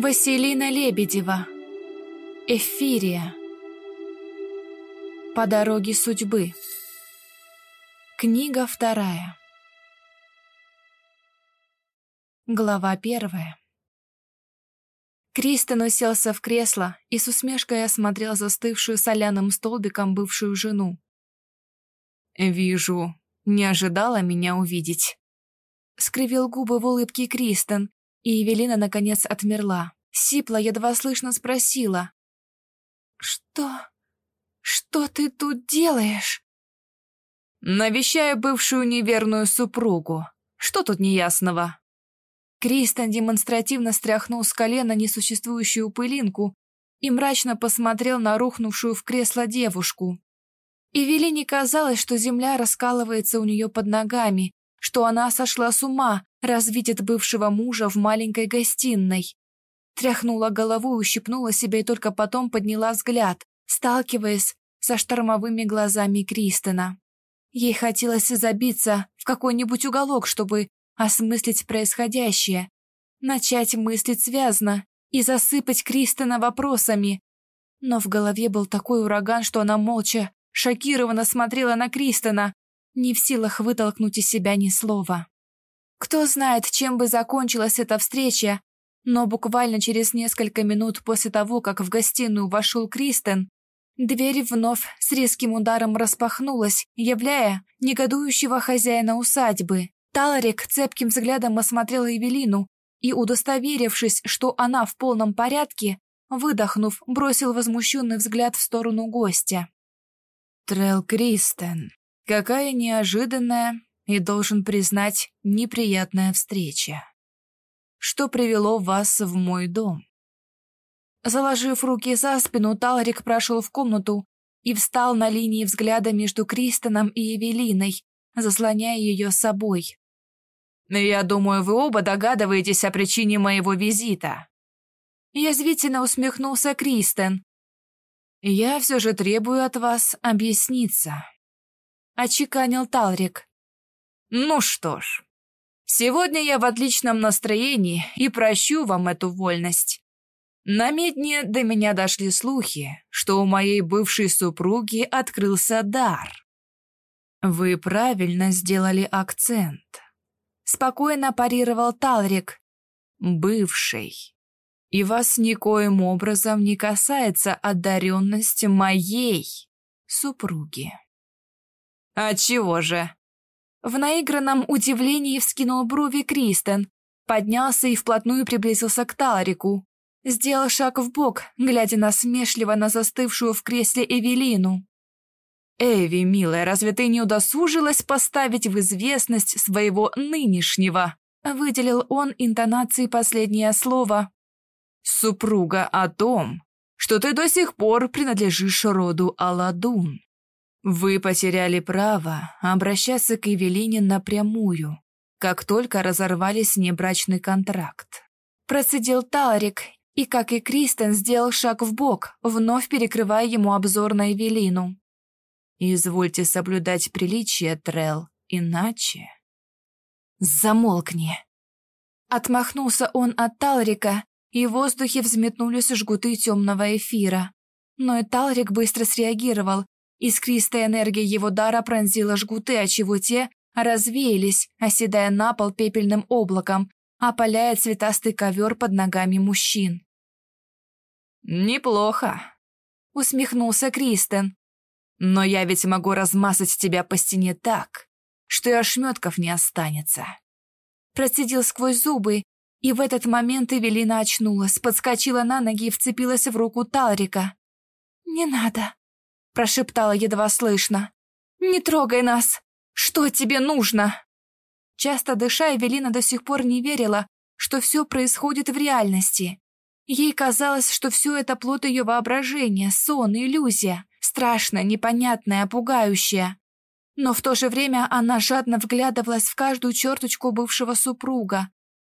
Василина Лебедева. Эфирия. По дороге судьбы. Книга вторая. Глава первая. Кристен уселся в кресло и с усмешкой осмотрел застывшую соляным столбиком бывшую жену. «Вижу, не ожидала меня увидеть». Скривил губы в улыбке Кристен, и Евелина, наконец, отмерла. Сипла едва слышно спросила. «Что? Что ты тут делаешь?» «Навещаю бывшую неверную супругу. Что тут неясного?» Кристен демонстративно стряхнул с колена несуществующую пылинку и мрачно посмотрел на рухнувшую в кресло девушку. Эвелине казалось, что земля раскалывается у нее под ногами, что она сошла с ума, раз видит бывшего мужа в маленькой гостиной. Тряхнула головой, ущипнула себя и только потом подняла взгляд, сталкиваясь со штормовыми глазами Кристина. Ей хотелось забиться в какой-нибудь уголок, чтобы осмыслить происходящее, начать мыслить связно и засыпать Кристина вопросами. Но в голове был такой ураган, что она молча, шокированно смотрела на Кристина, не в силах вытолкнуть из себя ни слова. Кто знает, чем бы закончилась эта встреча, но буквально через несколько минут после того, как в гостиную вошел Кристен, дверь вновь с резким ударом распахнулась, являя негодующего хозяина усадьбы. Таларик цепким взглядом осмотрел Эвелину и, удостоверившись, что она в полном порядке, выдохнув, бросил возмущенный взгляд в сторону гостя. «Трел Кристен», Какая неожиданная и, должен признать, неприятная встреча. Что привело вас в мой дом? Заложив руки за спину, Талрик прошел в комнату и встал на линии взгляда между Кристоном и Эвелиной, заслоняя ее собой. «Я думаю, вы оба догадываетесь о причине моего визита». Язвительно усмехнулся Кристен. «Я все же требую от вас объясниться» очеканил Талрик. «Ну что ж, сегодня я в отличном настроении и прощу вам эту вольность. На медне до меня дошли слухи, что у моей бывшей супруги открылся дар. Вы правильно сделали акцент. Спокойно парировал Талрик. Бывший. И вас никоим образом не касается одаренность моей супруги. «А чего же?» В наигранном удивлении вскинул брови Кристен, поднялся и вплотную приблизился к Таларику. Сделал шаг в бок, глядя насмешливо на застывшую в кресле Эвелину. «Эви, милая, разве ты не удосужилась поставить в известность своего нынешнего?» Выделил он интонацией последнее слово. «Супруга о том, что ты до сих пор принадлежишь роду Аладун». Вы потеряли право обращаться к Евелине напрямую, как только разорвали с ней брачный контракт. Процедил Таларик и, как и Кристен, сделал шаг в бок, вновь перекрывая ему обзор на Евелину. «Извольте соблюдать приличие, Трел, иначе...» «Замолкни!» Отмахнулся он от Талрика, и в воздухе взметнулись жгуты темного эфира. Но и Талрик быстро среагировал, Искристая энергия его дара пронзила жгуты, отчего те развеялись, оседая на пол пепельным облаком, опаляя цветастый ковер под ногами мужчин. «Неплохо», — усмехнулся Кристен. «Но я ведь могу размазать тебя по стене так, что и ошметков не останется». Процедил сквозь зубы, и в этот момент Эвелина очнулась, подскочила на ноги и вцепилась в руку Талрика. «Не надо», прошептала едва слышно. «Не трогай нас! Что тебе нужно?» Часто дыша, Эвелина до сих пор не верила, что все происходит в реальности. Ей казалось, что все это плод ее воображения, сон, иллюзия, страшная, непонятная, пугающая. Но в то же время она жадно вглядывалась в каждую черточку бывшего супруга.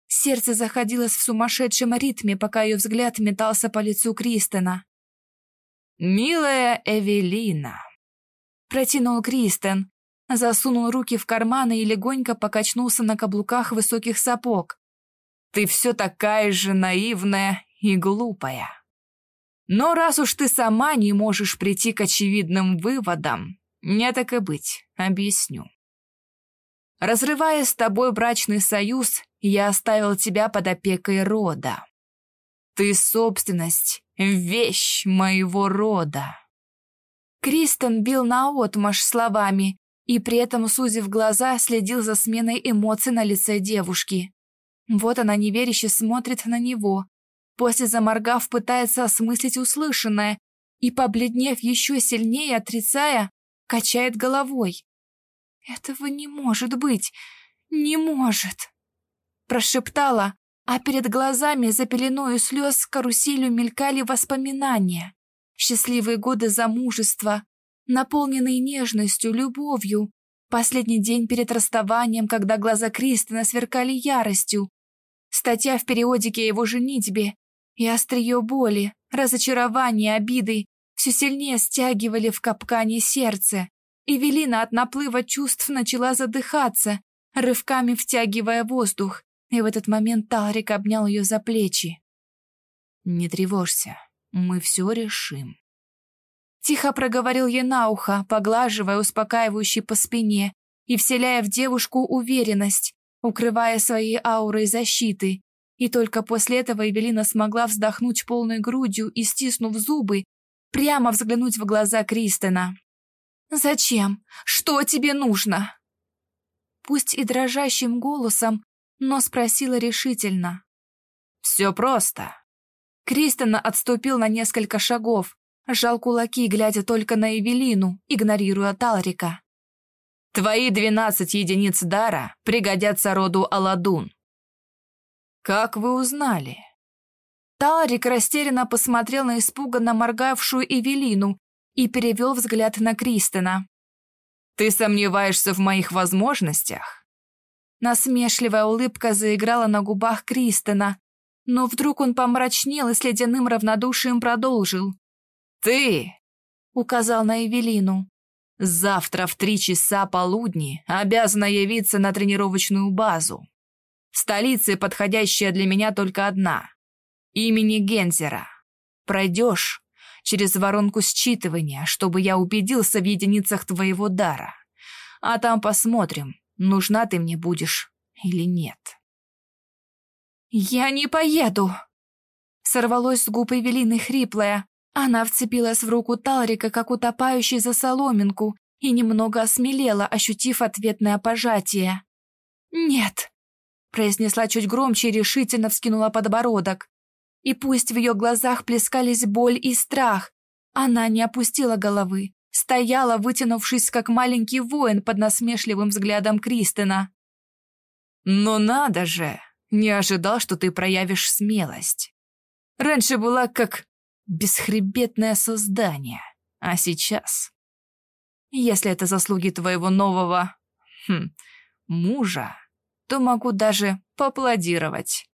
Сердце заходилось в сумасшедшем ритме, пока ее взгляд метался по лицу Кристена. «Милая Эвелина», — протянул Кристен, засунул руки в карманы и легонько покачнулся на каблуках высоких сапог. «Ты все такая же наивная и глупая. Но раз уж ты сама не можешь прийти к очевидным выводам, не так и быть, объясню. Разрывая с тобой брачный союз, я оставил тебя под опекой рода. Ты собственность, вещь моего рода. Кристен бил наотмашь словами и при этом, сузив глаза, следил за сменой эмоций на лице девушки. Вот она неверяще смотрит на него, после заморгав пытается осмыслить услышанное и, побледнев еще сильнее, отрицая, качает головой. «Этого не может быть! Не может!» Прошептала, а перед глазами за пеленою слез каруселью мелькали воспоминания. Счастливые годы замужества, наполненные нежностью, любовью. Последний день перед расставанием, когда глаза Кристина сверкали яростью. Статья в периодике его женитьбе и острие боли, разочарования, обиды все сильнее стягивали в капкане сердце. Эвелина от наплыва чувств начала задыхаться, рывками втягивая воздух, и в этот момент Талрик обнял ее за плечи. «Не тревожься, мы все решим». Тихо проговорил ей на ухо, поглаживая успокаивающий по спине и вселяя в девушку уверенность, укрывая своей аурой защиты. И только после этого Эвелина смогла вздохнуть полной грудью и, стиснув зубы, прямо взглянуть в глаза Кристена. «Зачем? Что тебе нужно?» Пусть и дрожащим голосом, но спросила решительно. «Все просто». Кристен отступил на несколько шагов, сжал кулаки, глядя только на Эвелину, игнорируя Талрика. «Твои двенадцать единиц дара пригодятся роду Аладун». «Как вы узнали?» Талрик растерянно посмотрел на испуганно моргавшую Эвелину и перевел взгляд на Кристина. «Ты сомневаешься в моих возможностях?» Насмешливая улыбка заиграла на губах Кристина, но вдруг он помрачнел и с ледяным равнодушием продолжил. «Ты!» — указал на Эвелину. «Завтра в три часа полудни обязана явиться на тренировочную базу. В столице подходящая для меня только одна. Имени Гензера. Пройдешь, через воронку считывания, чтобы я убедился в единицах твоего дара. А там посмотрим, нужна ты мне будешь или нет. «Я не поеду!» Сорвалось с губ Эвелины хриплое. Она вцепилась в руку Талрика, как утопающий за соломинку, и немного осмелела, ощутив ответное пожатие. «Нет!» произнесла чуть громче и решительно вскинула подбородок. И пусть в ее глазах плескались боль и страх, она не опустила головы, стояла, вытянувшись, как маленький воин под насмешливым взглядом Кристина. «Но надо же! Не ожидал, что ты проявишь смелость. Раньше была как бесхребетное создание, а сейчас...» «Если это заслуги твоего нового... Хм, мужа, то могу даже поаплодировать».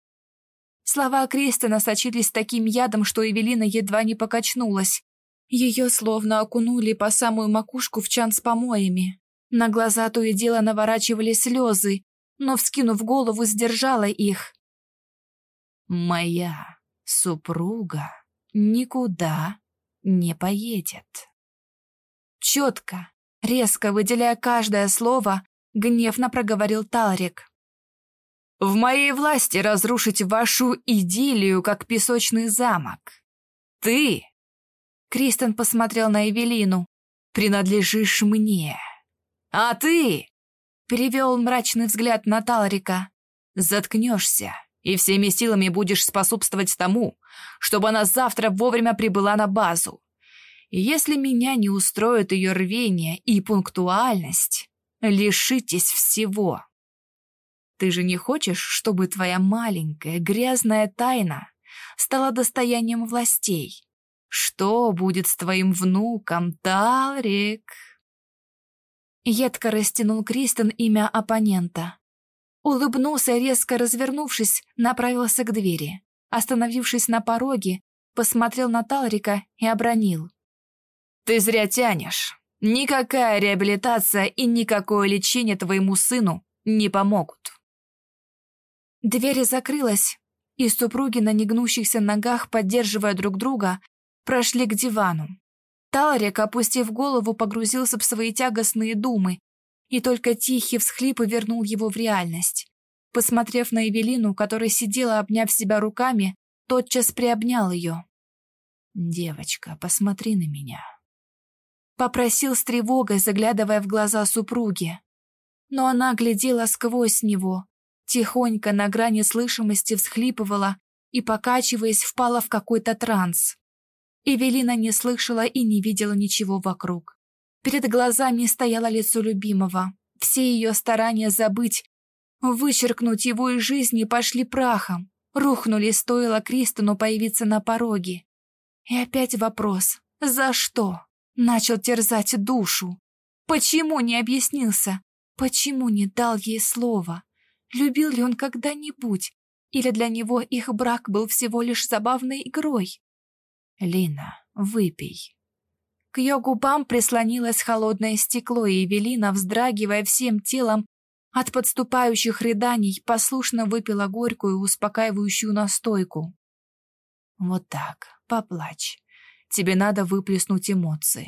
Слова Кристина сочились таким ядом, что Эвелина едва не покачнулась. Ее словно окунули по самую макушку в чан с помоями. На глаза то и дело наворачивались слезы, но, вскинув голову, сдержала их. «Моя супруга никуда не поедет». Четко, резко выделяя каждое слово, гневно проговорил Талрик. В моей власти разрушить вашу идиллию, как песочный замок. Ты, Кристен посмотрел на Эвелину, принадлежишь мне. А ты, перевел мрачный взгляд на Талрика, заткнешься и всеми силами будешь способствовать тому, чтобы она завтра вовремя прибыла на базу. И если меня не устроит ее рвение и пунктуальность, лишитесь всего. Ты же не хочешь, чтобы твоя маленькая грязная тайна стала достоянием властей? Что будет с твоим внуком, Талрик?» Едко растянул Кристен имя оппонента. Улыбнулся резко развернувшись, направился к двери. Остановившись на пороге, посмотрел на Талрика и обронил. «Ты зря тянешь. Никакая реабилитация и никакое лечение твоему сыну не помогут». Дверь закрылась, и супруги на негнущихся ногах, поддерживая друг друга, прошли к дивану. Таларик, опустив голову, погрузился в свои тягостные думы, и только тихий всхлип вернул его в реальность. Посмотрев на Эвелину, которая сидела, обняв себя руками, тотчас приобнял ее. «Девочка, посмотри на меня», Попросил с тревогой, заглядывая в глаза супруги. Но она глядела сквозь него, тихонько на грани слышимости всхлипывала и, покачиваясь, впала в какой-то транс. Эвелина не слышала и не видела ничего вокруг. Перед глазами стояло лицо любимого. Все ее старания забыть, вычеркнуть его из жизни пошли прахом. Рухнули, стоило Кристону появиться на пороге. И опять вопрос «За что?» Начал терзать душу. Почему не объяснился? Почему не дал ей слова? Любил ли он когда-нибудь? Или для него их брак был всего лишь забавной игрой? «Лина, выпей». К ее губам прислонилось холодное стекло, и Эвелина, вздрагивая всем телом от подступающих рыданий, послушно выпила горькую, успокаивающую настойку. «Вот так, поплачь. Тебе надо выплеснуть эмоции.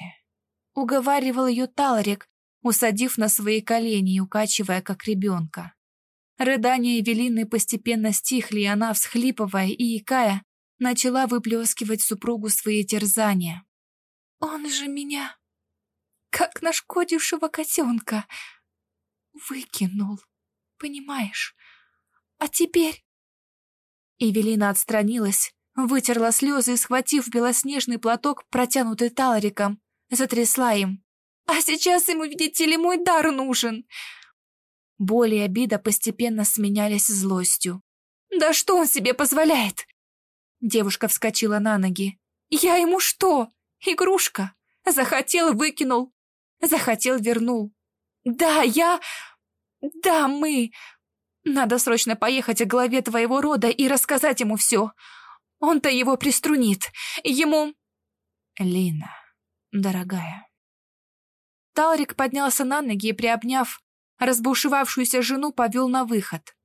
Уговаривал ее Таларик, усадив на свои колени и укачивая, как ребенка. Рыдания Эвелины постепенно стихли, и она, всхлипывая и икая, начала выплескивать супругу свои терзания. «Он же меня, как нашкодившего котенка, выкинул, понимаешь? А теперь...» Эвелина отстранилась, Вытерла слезы и, схватив белоснежный платок, протянутый талариком, затрясла им. «А сейчас ему, видите ли, мой дар нужен!» Боль и обида постепенно сменялись злостью. «Да что он себе позволяет?» Девушка вскочила на ноги. «Я ему что? Игрушка? Захотел — выкинул. Захотел — вернул. Да, я... Да, мы... Надо срочно поехать к главе твоего рода и рассказать ему все. Он-то его приструнит. Ему... Лина, дорогая. Талрик поднялся на ноги и, приобняв разбушевавшуюся жену, повел на выход.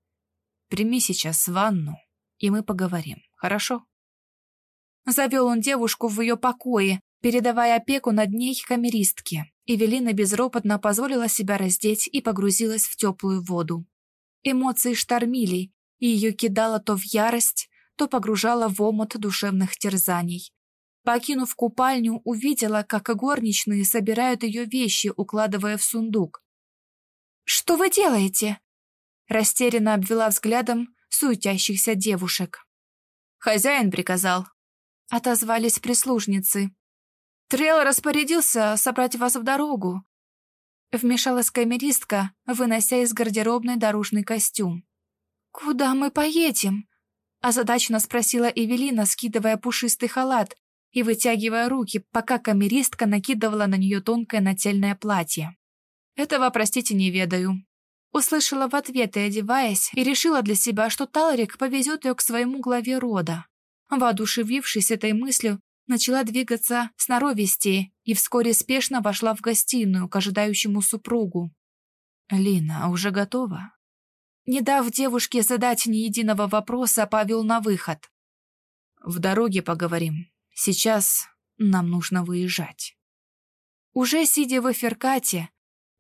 «Прими сейчас ванну, и мы поговорим, хорошо?» Завел он девушку в ее покое, передавая опеку над ней камеристке. Эвелина безропотно позволила себя раздеть и погрузилась в теплую воду. Эмоции штормили, и ее кидало то в ярость, то погружала в омут душевных терзаний. Покинув купальню, увидела, как горничные собирают ее вещи, укладывая в сундук. «Что вы делаете?» Растерянно обвела взглядом суетящихся девушек. «Хозяин приказал», — отозвались прислужницы. «Трел распорядился собрать вас в дорогу», — вмешалась камеристка, вынося из гардеробной дорожный костюм. «Куда мы поедем?» Озадаченно спросила Эвелина, скидывая пушистый халат и вытягивая руки, пока камеристка накидывала на нее тонкое нательное платье. «Этого, простите, не ведаю». Услышала в ответ и одеваясь, и решила для себя, что Талрик повезет ее к своему главе рода. Воодушевившись этой мыслью, начала двигаться сноровистее и вскоре спешно вошла в гостиную к ожидающему супругу. «Лина, а уже готова?» Не дав девушке задать ни единого вопроса, повел на выход. «В дороге поговорим. Сейчас нам нужно выезжать». Уже сидя в эфиркате,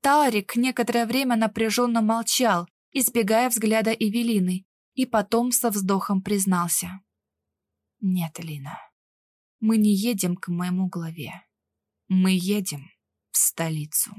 Таларик некоторое время напряженно молчал, избегая взгляда Эвелины, и потом со вздохом признался. «Нет, Лина, мы не едем к моему главе. Мы едем в столицу».